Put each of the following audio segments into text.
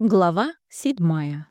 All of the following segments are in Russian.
Глава седьмая.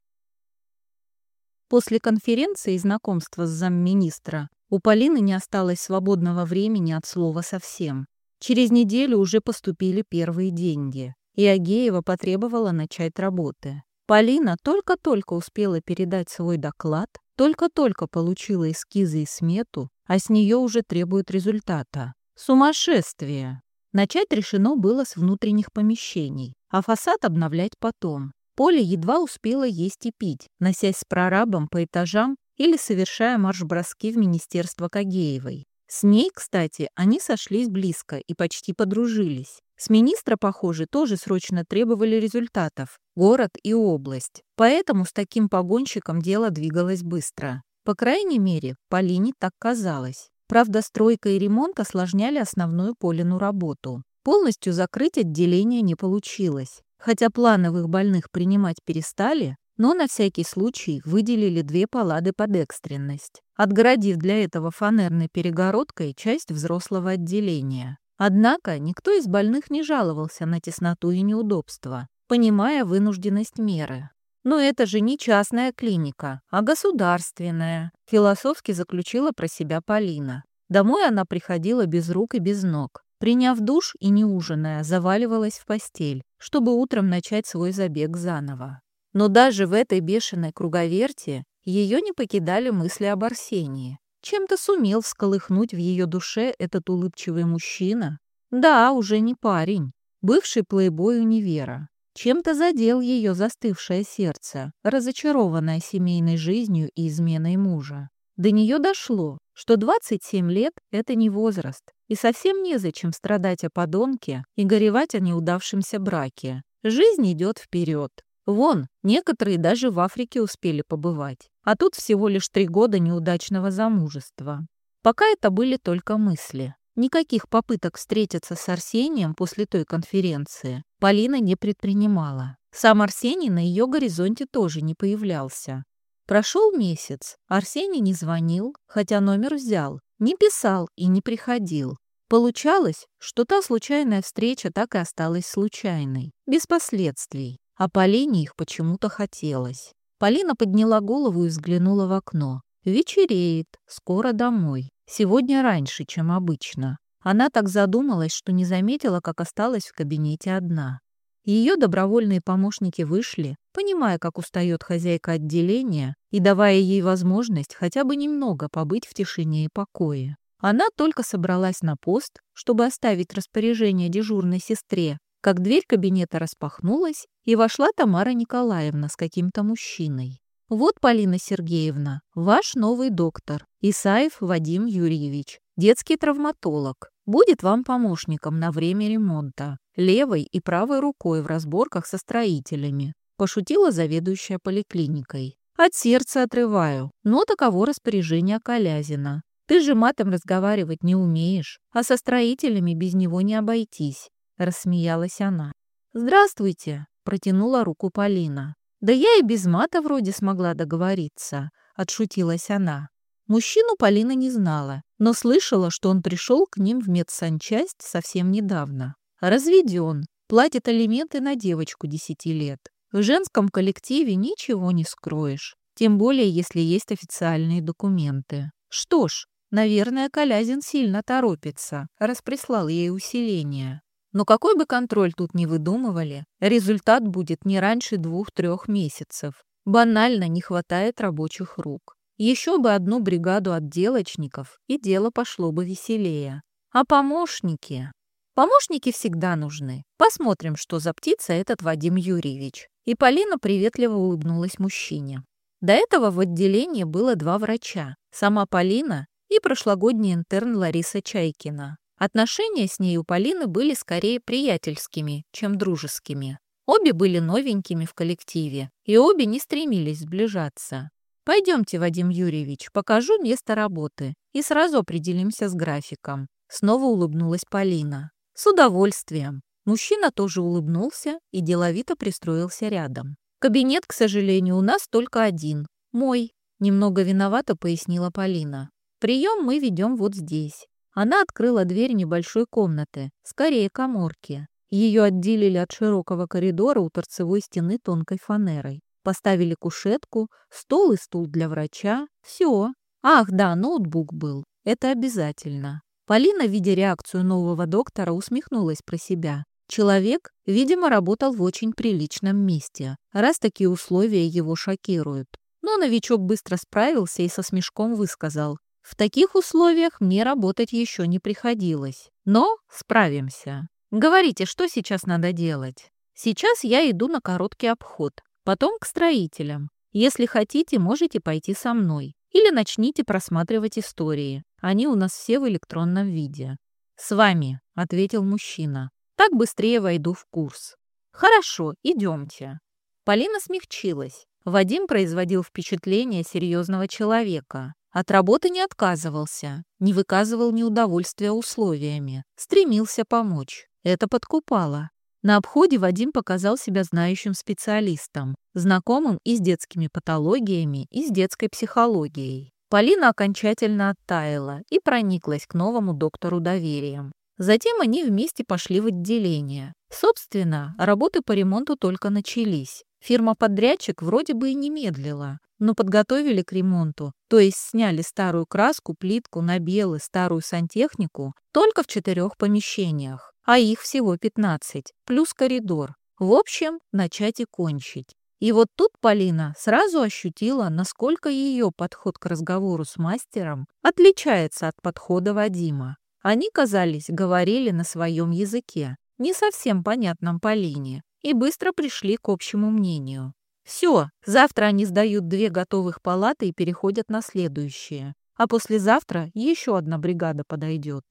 После конференции и знакомства с замминистра у Полины не осталось свободного времени от слова совсем. Через неделю уже поступили первые деньги, и Агеева потребовала начать работы. Полина только-только успела передать свой доклад, только-только получила эскизы и смету, а с нее уже требуют результата. Сумасшествие! Начать решено было с внутренних помещений, а фасад обновлять потом. Поля едва успела есть и пить, носясь с прорабом по этажам или совершая марш-броски в министерство Кагеевой. С ней, кстати, они сошлись близко и почти подружились. С министра, похоже, тоже срочно требовали результатов. Город и область. Поэтому с таким погонщиком дело двигалось быстро. По крайней мере, Полине так казалось. Правда, стройка и ремонт осложняли основную Полину работу. Полностью закрыть отделение не получилось. Хотя плановых больных принимать перестали, но на всякий случай выделили две палады под экстренность, отгородив для этого фанерной перегородкой часть взрослого отделения. Однако никто из больных не жаловался на тесноту и неудобства, понимая вынужденность меры. «Но это же не частная клиника, а государственная», философски заключила про себя Полина. Домой она приходила без рук и без ног, Приняв душ и не ужиная, заваливалась в постель, чтобы утром начать свой забег заново. Но даже в этой бешеной круговерте ее не покидали мысли об Арсении. Чем-то сумел всколыхнуть в ее душе этот улыбчивый мужчина. Да, уже не парень, бывший плейбой универа. Чем-то задел ее застывшее сердце, разочарованное семейной жизнью и изменой мужа. До нее дошло, что 27 лет — это не возраст, и совсем незачем страдать о подонке и горевать о неудавшемся браке. Жизнь идет вперед. Вон, некоторые даже в Африке успели побывать, а тут всего лишь три года неудачного замужества. Пока это были только мысли. Никаких попыток встретиться с Арсением после той конференции Полина не предпринимала. Сам Арсений на ее горизонте тоже не появлялся. Прошел месяц, Арсений не звонил, хотя номер взял, не писал и не приходил. Получалось, что та случайная встреча так и осталась случайной, без последствий, а Полине их почему-то хотелось. Полина подняла голову и взглянула в окно. Вечереет, скоро домой. Сегодня раньше, чем обычно. Она так задумалась, что не заметила, как осталась в кабинете одна. Ее добровольные помощники вышли, понимая, как устает хозяйка отделения, и давая ей возможность хотя бы немного побыть в тишине и покое. Она только собралась на пост, чтобы оставить распоряжение дежурной сестре, как дверь кабинета распахнулась, и вошла Тамара Николаевна с каким-то мужчиной. «Вот, Полина Сергеевна, ваш новый доктор, Исаев Вадим Юрьевич, детский травматолог, будет вам помощником на время ремонта левой и правой рукой в разборках со строителями, пошутила заведующая поликлиникой. От сердца отрываю, но таково распоряжение Колязина. Ты же матом разговаривать не умеешь, а со строителями без него не обойтись, рассмеялась она. Здравствуйте, протянула руку Полина. Да я и без мата вроде смогла договориться, отшутилась она. Мужчину Полина не знала, но слышала, что он пришел к ним в медсанчасть совсем недавно. Разведен, платит алименты на девочку 10 лет. В женском коллективе ничего не скроешь, тем более если есть официальные документы. Что ж, наверное, Колязин сильно торопится, раз прислал ей усиление. Но какой бы контроль тут ни выдумывали, результат будет не раньше двух-трех месяцев. Банально не хватает рабочих рук. Еще бы одну бригаду отделочников, и дело пошло бы веселее. А помощники? Помощники всегда нужны. Посмотрим, что за птица этот Вадим Юрьевич. И Полина приветливо улыбнулась мужчине. До этого в отделении было два врача. Сама Полина и прошлогодний интерн Лариса Чайкина. Отношения с ней у Полины были скорее приятельскими, чем дружескими. Обе были новенькими в коллективе, и обе не стремились сближаться. «Пойдемте, Вадим Юрьевич, покажу место работы и сразу определимся с графиком». Снова улыбнулась Полина. «С удовольствием». Мужчина тоже улыбнулся и деловито пристроился рядом. «Кабинет, к сожалению, у нас только один. Мой», — немного виновато пояснила Полина. «Прием мы ведем вот здесь». Она открыла дверь небольшой комнаты, скорее коморки. Ее отделили от широкого коридора у торцевой стены тонкой фанерой. Поставили кушетку, стол и стул для врача. Все. Ах, да, ноутбук был. Это обязательно. Полина, видя реакцию нового доктора, усмехнулась про себя. Человек, видимо, работал в очень приличном месте, раз такие условия его шокируют. Но новичок быстро справился и со смешком высказал. В таких условиях мне работать еще не приходилось. Но справимся. Говорите, что сейчас надо делать? Сейчас я иду на короткий обход, потом к строителям. Если хотите, можете пойти со мной. Или начните просматривать истории. Они у нас все в электронном виде. «С вами», — ответил мужчина. «Так быстрее войду в курс». «Хорошо, идемте». Полина смягчилась. Вадим производил впечатление серьезного человека. От работы не отказывался, не выказывал неудовольствия условиями, стремился помочь. Это подкупало. На обходе Вадим показал себя знающим специалистом, знакомым и с детскими патологиями, и с детской психологией. Полина окончательно оттаяла и прониклась к новому доктору доверием. Затем они вместе пошли в отделение. Собственно, работы по ремонту только начались. Фирма-подрядчик вроде бы и не медлила, но подготовили к ремонту, то есть сняли старую краску, плитку, набелы, старую сантехнику только в четырех помещениях, а их всего 15, плюс коридор. В общем, начать и кончить. И вот тут Полина сразу ощутила, насколько ее подход к разговору с мастером отличается от подхода Вадима. Они, казались, говорили на своем языке, не совсем понятном Полине, и быстро пришли к общему мнению. Все, завтра они сдают две готовых палаты и переходят на следующие. А послезавтра еще одна бригада подойдет.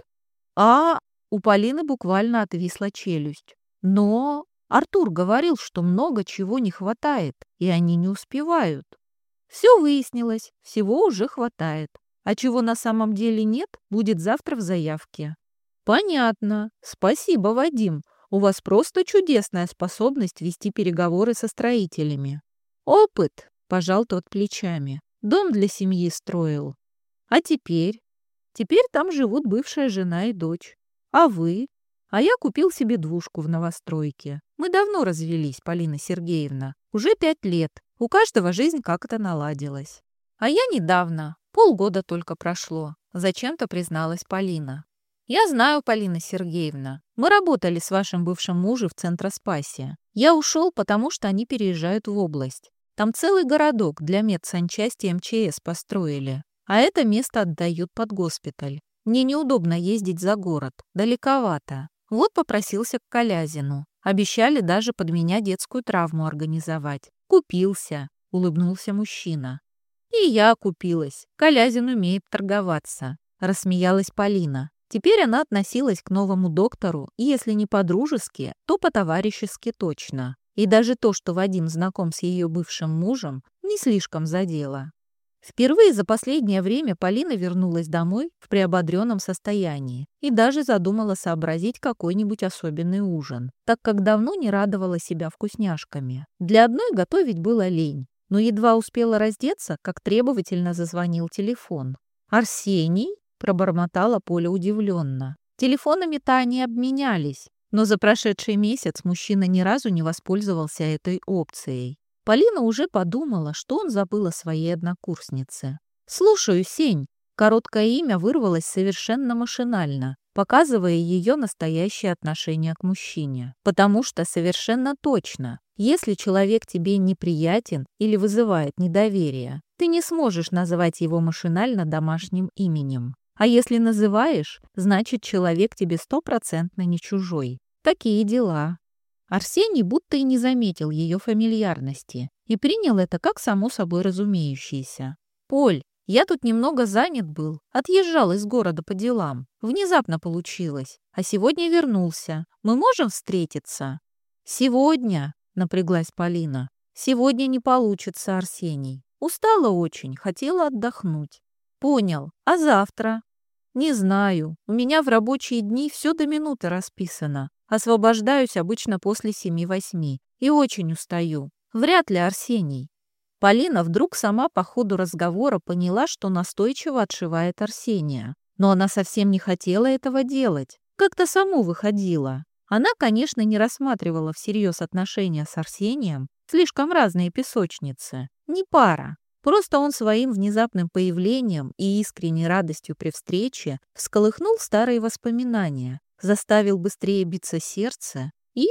А у Полины буквально отвисла челюсть. Но Артур говорил, что много чего не хватает, и они не успевают. Все выяснилось, всего уже хватает. А чего на самом деле нет, будет завтра в заявке. Понятно. Спасибо, Вадим. У вас просто чудесная способность вести переговоры со строителями. Опыт, пожал тот плечами. Дом для семьи строил. А теперь? Теперь там живут бывшая жена и дочь. А вы? А я купил себе двушку в новостройке. Мы давно развелись, Полина Сергеевна. Уже пять лет. У каждого жизнь как-то наладилась. А я недавно. Полгода только прошло. Зачем-то призналась Полина. «Я знаю, Полина Сергеевна. Мы работали с вашим бывшим мужем в Центроспасе. Я ушел, потому что они переезжают в область. Там целый городок для медсанчасти МЧС построили. А это место отдают под госпиталь. Мне неудобно ездить за город. Далековато. Вот попросился к Колязину. Обещали даже под меня детскую травму организовать. Купился, улыбнулся мужчина. И я купилась. Колязин умеет торговаться. Рассмеялась Полина. Теперь она относилась к новому доктору, и если не по-дружески, то по-товарищески точно. И даже то, что Вадим знаком с ее бывшим мужем, не слишком задело. Впервые за последнее время Полина вернулась домой в приободренном состоянии и даже задумала сообразить какой-нибудь особенный ужин, так как давно не радовала себя вкусняшками. Для одной готовить было лень, но едва успела раздеться, как требовательно зазвонил телефон. «Арсений?» пробормотала Поля удивленно. Телефонами-то они обменялись, но за прошедший месяц мужчина ни разу не воспользовался этой опцией. Полина уже подумала, что он забыл о своей однокурснице. «Слушаю, Сень!» Короткое имя вырвалось совершенно машинально, показывая ее настоящее отношение к мужчине. Потому что совершенно точно, если человек тебе неприятен или вызывает недоверие, ты не сможешь называть его машинально домашним именем. А если называешь, значит, человек тебе стопроцентно не чужой. Такие дела. Арсений будто и не заметил ее фамильярности и принял это как само собой разумеющееся. «Поль, я тут немного занят был, отъезжал из города по делам. Внезапно получилось. А сегодня вернулся. Мы можем встретиться?» «Сегодня», — напряглась Полина. «Сегодня не получится, Арсений. Устала очень, хотела отдохнуть». «Понял. А завтра?» «Не знаю. У меня в рабочие дни все до минуты расписано. Освобождаюсь обычно после семи-восьми. И очень устаю. Вряд ли Арсений». Полина вдруг сама по ходу разговора поняла, что настойчиво отшивает Арсения. Но она совсем не хотела этого делать. Как-то само выходила. Она, конечно, не рассматривала всерьез отношения с Арсением, слишком разные песочницы, не пара. Просто он своим внезапным появлением и искренней радостью при встрече всколыхнул старые воспоминания, заставил быстрее биться сердце и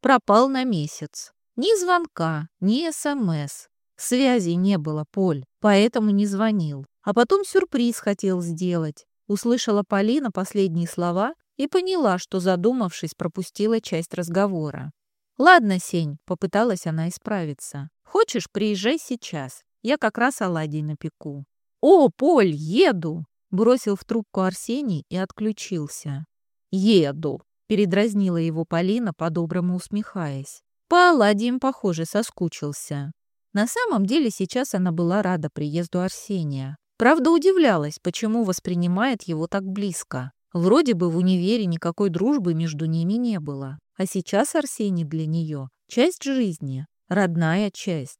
пропал на месяц. Ни звонка, ни СМС. Связи не было, Поль, поэтому не звонил. А потом сюрприз хотел сделать. Услышала Полина последние слова и поняла, что, задумавшись, пропустила часть разговора. «Ладно, Сень», — попыталась она исправиться. «Хочешь, приезжай сейчас. Я как раз оладий напеку». «О, Поль, еду!» — бросил в трубку Арсений и отключился. «Еду», — передразнила его Полина, по-доброму усмехаясь. По оладьям, похоже, соскучился. На самом деле сейчас она была рада приезду Арсения. Правда, удивлялась, почему воспринимает его так близко. Вроде бы в универе никакой дружбы между ними не было. А сейчас Арсений для нее — часть жизни, родная часть.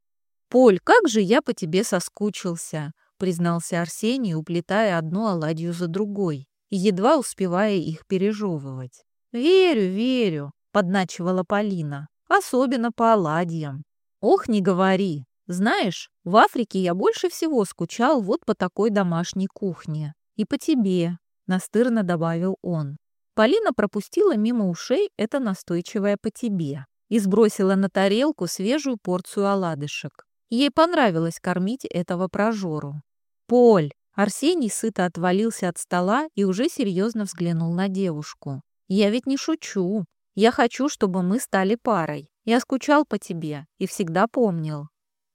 «Поль, как же я по тебе соскучился!» — признался Арсений, уплетая одну оладью за другой едва успевая их пережевывать. «Верю, верю», — подначивала Полина, «особенно по оладьям». «Ох, не говори! Знаешь, в Африке я больше всего скучал вот по такой домашней кухне. И по тебе настырно добавил он. Полина пропустила мимо ушей это настойчивое по тебе и сбросила на тарелку свежую порцию оладышек. Ей понравилось кормить этого прожору. «Поль!» Арсений сыто отвалился от стола и уже серьезно взглянул на девушку. «Я ведь не шучу. Я хочу, чтобы мы стали парой. Я скучал по тебе и всегда помнил».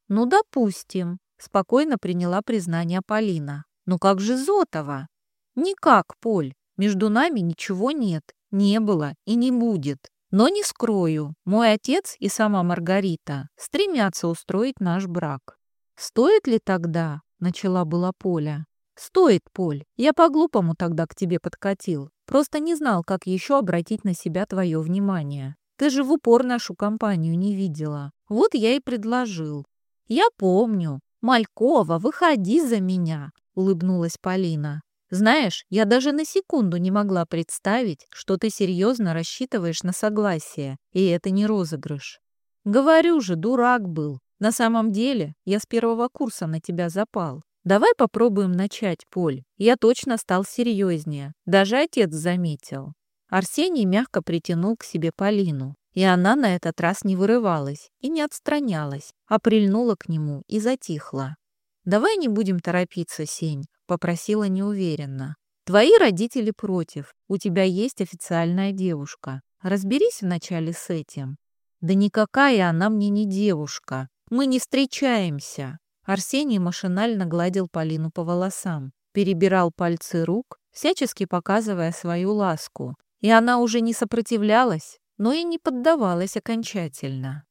«Ну, допустим», — спокойно приняла признание Полина. «Ну как же Зотова?» «Никак, Поль. Между нами ничего нет, не было и не будет. Но не скрою, мой отец и сама Маргарита стремятся устроить наш брак». «Стоит ли тогда?» — начала была Поля. «Стоит, Поль. Я по-глупому тогда к тебе подкатил. Просто не знал, как еще обратить на себя твое внимание. Ты же в упор нашу компанию не видела. Вот я и предложил». «Я помню. Малькова, выходи за меня», — улыбнулась Полина. Знаешь, я даже на секунду не могла представить, что ты серьезно рассчитываешь на согласие, и это не розыгрыш. Говорю же, дурак был. На самом деле, я с первого курса на тебя запал. Давай попробуем начать, Поль. Я точно стал серьезнее. Даже отец заметил. Арсений мягко притянул к себе Полину, и она на этот раз не вырывалась и не отстранялась, а прильнула к нему и затихла. «Давай не будем торопиться, Сень», — попросила неуверенно. «Твои родители против. У тебя есть официальная девушка. Разберись вначале с этим». «Да никакая она мне не девушка. Мы не встречаемся». Арсений машинально гладил Полину по волосам, перебирал пальцы рук, всячески показывая свою ласку. И она уже не сопротивлялась, но и не поддавалась окончательно.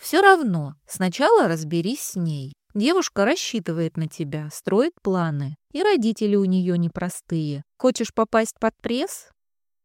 «Все равно, сначала разберись с ней. Девушка рассчитывает на тебя, строит планы. И родители у нее непростые. Хочешь попасть под пресс?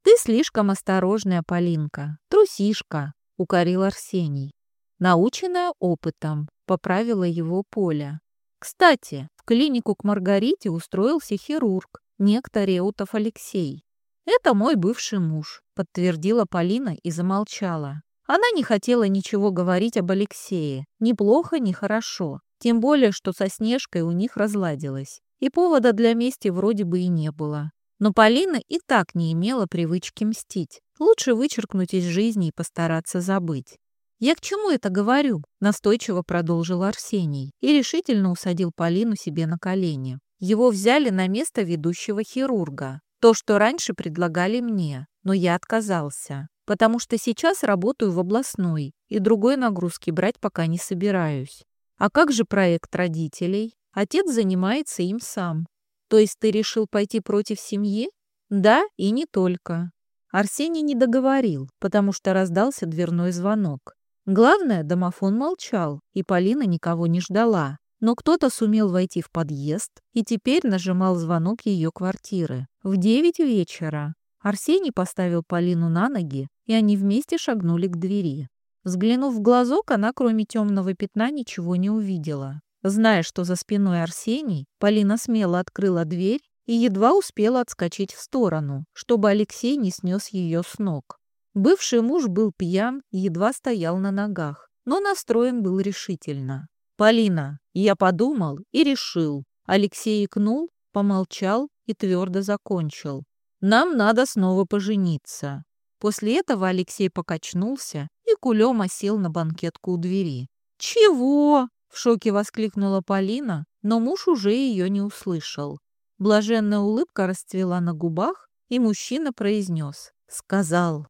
Ты слишком осторожная, Полинка. Трусишка, укорил Арсений. Наученная опытом, поправила его Поля. Кстати, в клинику к Маргарите устроился хирург, некто Реутов Алексей. «Это мой бывший муж», — подтвердила Полина и замолчала. Она не хотела ничего говорить об Алексее. Ни плохо, ни хорошо. Тем более, что со Снежкой у них разладилось. И повода для мести вроде бы и не было. Но Полина и так не имела привычки мстить. Лучше вычеркнуть из жизни и постараться забыть. «Я к чему это говорю?» – настойчиво продолжил Арсений и решительно усадил Полину себе на колени. Его взяли на место ведущего хирурга. То, что раньше предлагали мне, но я отказался, потому что сейчас работаю в областной и другой нагрузки брать пока не собираюсь. А как же проект родителей? Отец занимается им сам. То есть ты решил пойти против семьи? Да, и не только. Арсений не договорил, потому что раздался дверной звонок. Главное, домофон молчал, и Полина никого не ждала. Но кто-то сумел войти в подъезд и теперь нажимал звонок ее квартиры. В девять вечера. Арсений поставил Полину на ноги, и они вместе шагнули к двери. Взглянув в глазок, она кроме темного пятна ничего не увидела. Зная, что за спиной Арсений, Полина смело открыла дверь и едва успела отскочить в сторону, чтобы Алексей не снес ее с ног. Бывший муж был пьян и едва стоял на ногах, но настроен был решительно. «Полина, я подумал и решил». Алексей икнул, помолчал и твердо закончил. «Нам надо снова пожениться». После этого Алексей покачнулся и кулем осел на банкетку у двери. «Чего?» — в шоке воскликнула Полина, но муж уже ее не услышал. Блаженная улыбка расцвела на губах, и мужчина произнес. Сказал.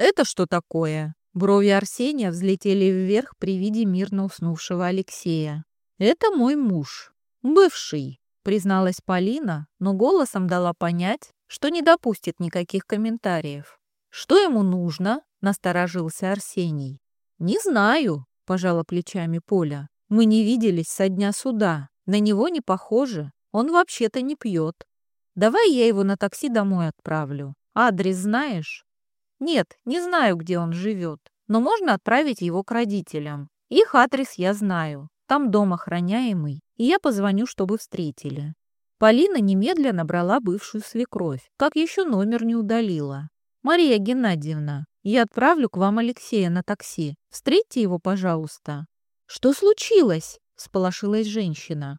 «Это что такое?» Брови Арсения взлетели вверх при виде мирно уснувшего Алексея. «Это мой муж. Бывший», — призналась Полина, но голосом дала понять, что не допустит никаких комментариев. «Что ему нужно?» — насторожился Арсений. «Не знаю», — пожала плечами Поля. «Мы не виделись со дня суда. На него не похоже. Он вообще-то не пьет. Давай я его на такси домой отправлю. Адрес знаешь?» «Нет, не знаю, где он живет, но можно отправить его к родителям. Их адрес я знаю. Там дом охраняемый, и я позвоню, чтобы встретили». Полина немедленно брала бывшую свекровь, как еще номер не удалила. «Мария Геннадьевна, я отправлю к вам Алексея на такси. Встретьте его, пожалуйста». «Что случилось?» – сполошилась женщина.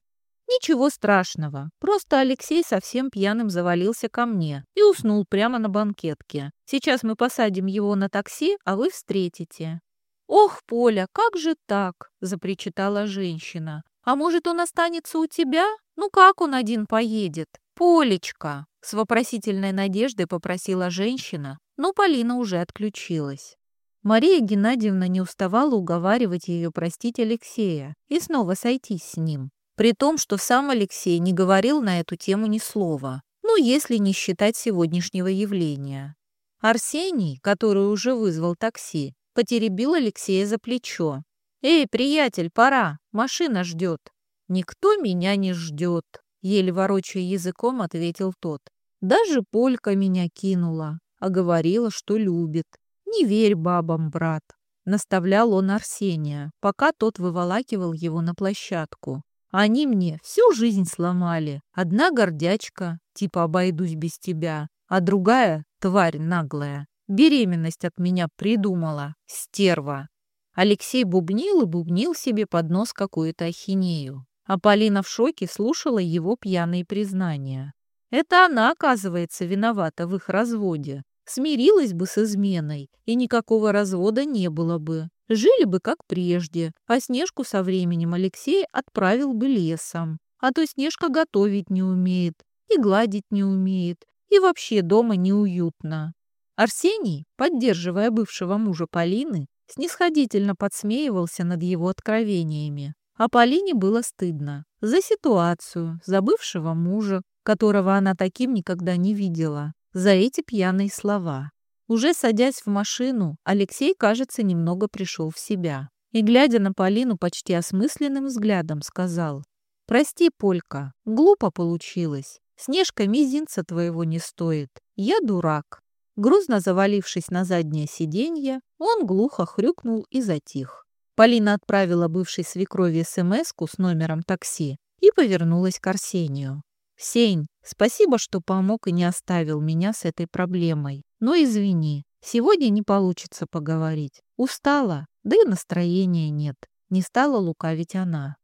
«Ничего страшного. Просто Алексей совсем пьяным завалился ко мне и уснул прямо на банкетке. Сейчас мы посадим его на такси, а вы встретите». «Ох, Поля, как же так?» – запричитала женщина. «А может, он останется у тебя? Ну как он один поедет? Полечка!» С вопросительной надеждой попросила женщина, но Полина уже отключилась. Мария Геннадьевна не уставала уговаривать ее простить Алексея и снова сойтись с ним, при том, что сам Алексей не говорил на эту тему ни слова, ну, если не считать сегодняшнего явления. Арсений, который уже вызвал такси, потеребил Алексея за плечо. «Эй, приятель, пора, машина ждет». «Никто меня не ждет», Еле ворочая языком, ответил тот. Даже Полька меня кинула, а говорила, что любит. Не верь бабам, брат. Наставлял он Арсения, пока тот выволакивал его на площадку. Они мне всю жизнь сломали. Одна гордячка, типа обойдусь без тебя, а другая, тварь наглая, беременность от меня придумала, стерва. Алексей бубнил и бубнил себе под нос какую-то ахинею. А Полина в шоке слушала его пьяные признания. Это она, оказывается, виновата в их разводе. Смирилась бы с изменой, и никакого развода не было бы. Жили бы как прежде, а Снежку со временем Алексей отправил бы лесом. А то Снежка готовить не умеет, и гладить не умеет, и вообще дома неуютно. Арсений, поддерживая бывшего мужа Полины, снисходительно подсмеивался над его откровениями. А Полине было стыдно за ситуацию, за бывшего мужа, которого она таким никогда не видела, за эти пьяные слова. Уже садясь в машину, Алексей, кажется, немного пришел в себя. И, глядя на Полину почти осмысленным взглядом, сказал, «Прости, Полька, глупо получилось. Снежка мизинца твоего не стоит. Я дурак». Грузно завалившись на заднее сиденье, он глухо хрюкнул и затих. Полина отправила бывшей свекрови смс с номером такси и повернулась к Арсению. «Сень, спасибо, что помог и не оставил меня с этой проблемой. Но извини, сегодня не получится поговорить. Устала, да и настроения нет». Не стала лукавить она.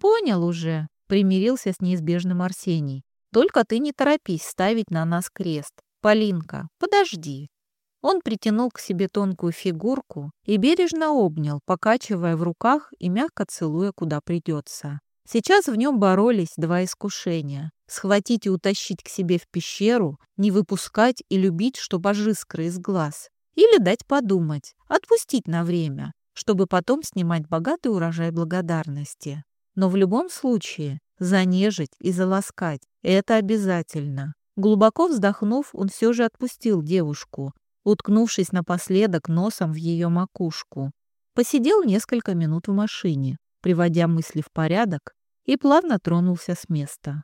«Понял уже», — примирился с неизбежным Арсений. «Только ты не торопись ставить на нас крест. Полинка, подожди, он притянул к себе тонкую фигурку и бережно обнял, покачивая в руках и мягко целуя, куда придется. Сейчас в нем боролись два искушения. Схватить и утащить к себе в пещеру, не выпускать и любить, что аж искры из глаз. Или дать подумать, отпустить на время, чтобы потом снимать богатый урожай благодарности. Но в любом случае занежить и заласкать – это обязательно. Глубоко вздохнув, он все же отпустил девушку, уткнувшись напоследок носом в ее макушку. Посидел несколько минут в машине, приводя мысли в порядок, и плавно тронулся с места.